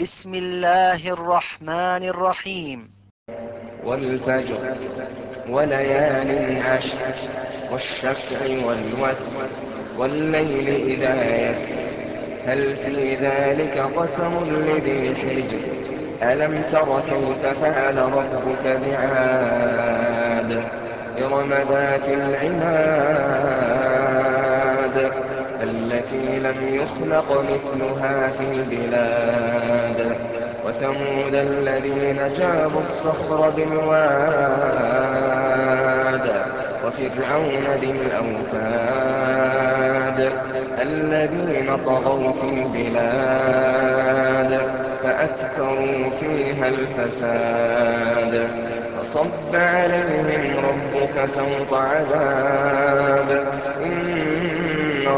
بسم الله الرحمن الرحيم. والفجر وليال عشر والشفع والوتر والليل إذا يسر. هل في ذلك قسم لذي حجر ألم تر كيف فعل ربك بعاد؟ إرم ذات العماد. التي لم يخلق مثلها في البلاد. وثمود الذين جابوا الصخر بالواد وفرعون ذي الأوتاد الذين طغوا في البلاد فأكثروا فيها الفساد. فصب عليهم ربك سوط عذاب. إن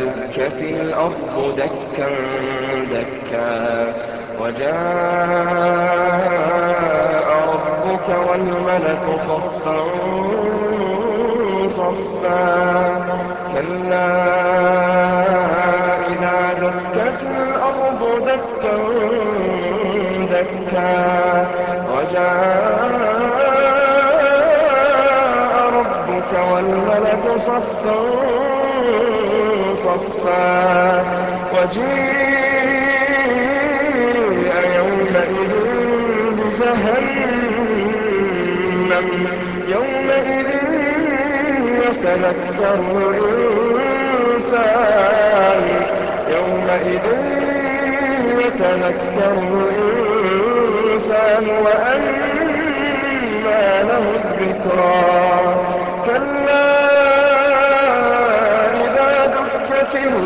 دكت الأرض دكا دكا وجاء ربك والملك صفا صفا كلا إذا دكت الأرض دكا دكا وجاء ربك والملك صفا صفا وجيء يومئذ بجهنم. يومئذ يتذكر الإنسان. يومئذ يتذكر الإنسان وأنى له الذكرى.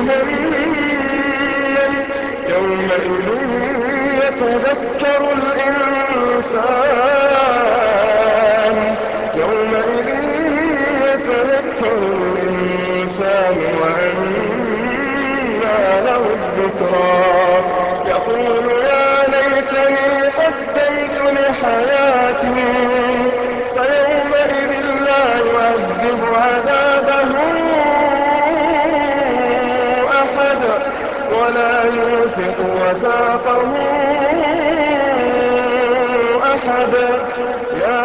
بجهنم يومئذ يتذكر الإنسان يوثق وثاقه أحد. يا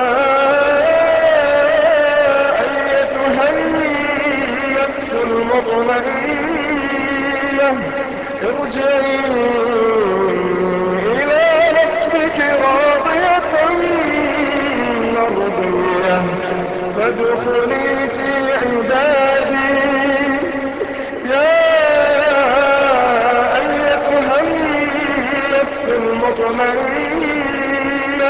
أيتها النفس المطمئنة ارجعي